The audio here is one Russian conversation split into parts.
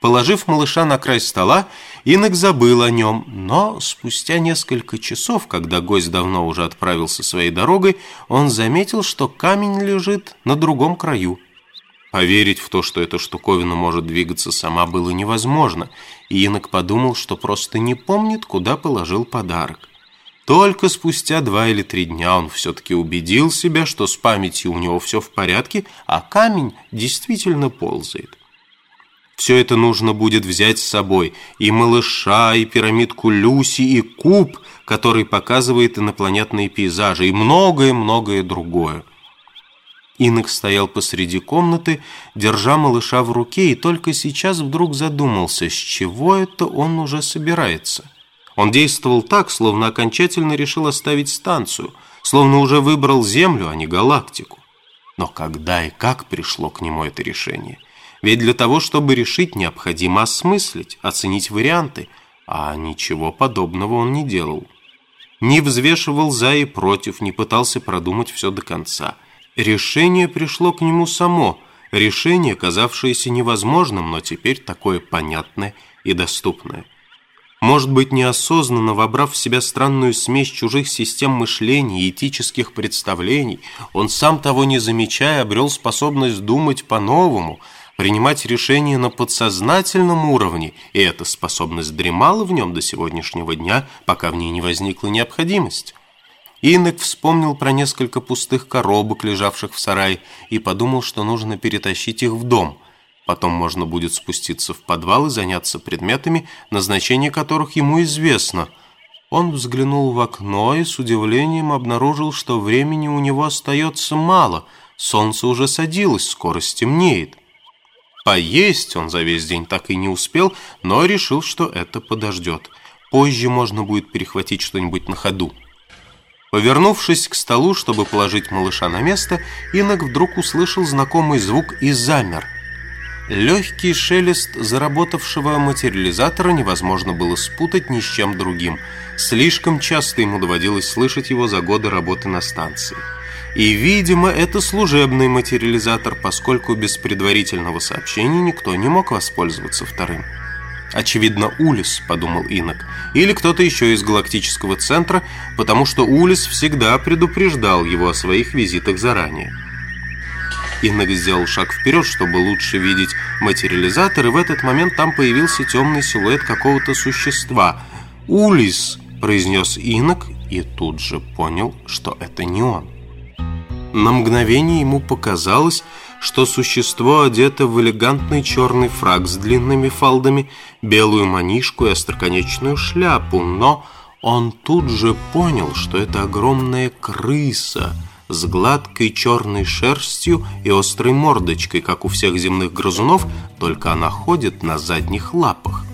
Положив малыша на край стола, Инок забыл о нем, но спустя несколько часов, когда гость давно уже отправился своей дорогой, он заметил, что камень лежит на другом краю. Поверить в то, что эта штуковина может двигаться сама, было невозможно, и Инок подумал, что просто не помнит, куда положил подарок. Только спустя два или три дня он все-таки убедил себя, что с памятью у него все в порядке, а камень действительно ползает. Все это нужно будет взять с собой. И малыша, и пирамидку Люси, и куб, который показывает инопланетные пейзажи, и многое-многое другое. Инок стоял посреди комнаты, держа малыша в руке, и только сейчас вдруг задумался, с чего это он уже собирается. Он действовал так, словно окончательно решил оставить станцию, словно уже выбрал Землю, а не галактику. Но когда и как пришло к нему это решение? Ведь для того, чтобы решить, необходимо осмыслить, оценить варианты, а ничего подобного он не делал. Не взвешивал за и против, не пытался продумать все до конца. Решение пришло к нему само, решение, казавшееся невозможным, но теперь такое понятное и доступное. Может быть, неосознанно вобрав в себя странную смесь чужих систем мышления и этических представлений, он сам того не замечая обрел способность думать по-новому – принимать решения на подсознательном уровне, и эта способность дремала в нем до сегодняшнего дня, пока в ней не возникла необходимость. Инок вспомнил про несколько пустых коробок, лежавших в сарае, и подумал, что нужно перетащить их в дом. Потом можно будет спуститься в подвал и заняться предметами, назначение которых ему известно. Он взглянул в окно и с удивлением обнаружил, что времени у него остается мало. Солнце уже садилось, скоро стемнеет. Поесть он за весь день так и не успел, но решил, что это подождет. Позже можно будет перехватить что-нибудь на ходу. Повернувшись к столу, чтобы положить малыша на место, Инок вдруг услышал знакомый звук и замер. Легкий шелест заработавшего материализатора невозможно было спутать ни с чем другим. Слишком часто ему доводилось слышать его за годы работы на станции. И, видимо, это служебный материализатор, поскольку без предварительного сообщения никто не мог воспользоваться вторым. Очевидно, Улис, подумал Инок, или кто-то еще из галактического центра, потому что Улис всегда предупреждал его о своих визитах заранее. Инок сделал шаг вперед, чтобы лучше видеть материализатор, и в этот момент там появился темный силуэт какого-то существа. «Улис!» – произнес Инок и тут же понял, что это не он. На мгновение ему показалось, что существо одето в элегантный черный фраг с длинными фалдами, белую манишку и остроконечную шляпу, но он тут же понял, что это огромная крыса с гладкой черной шерстью и острой мордочкой, как у всех земных грызунов, только она ходит на задних лапах.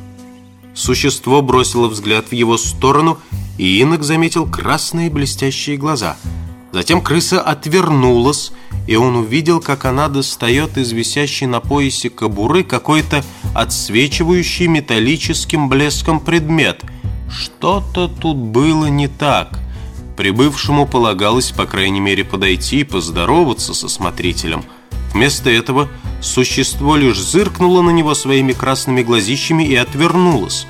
Существо бросило взгляд в его сторону, и Инок заметил красные блестящие глаза – Затем крыса отвернулась, и он увидел, как она достает из висящей на поясе кобуры какой-то отсвечивающий металлическим блеском предмет. Что-то тут было не так. Прибывшему полагалось, по крайней мере, подойти и поздороваться со смотрителем. Вместо этого существо лишь зыркнуло на него своими красными глазищами и отвернулось.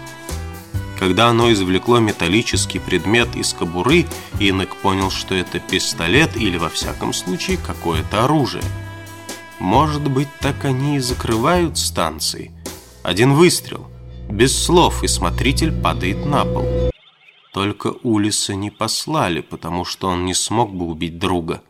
Когда оно извлекло металлический предмет из кобуры, Инок понял, что это пистолет или, во всяком случае, какое-то оружие. Может быть, так они и закрывают станции. Один выстрел, без слов, и смотритель падает на пол. Только Улиса не послали, потому что он не смог бы убить друга.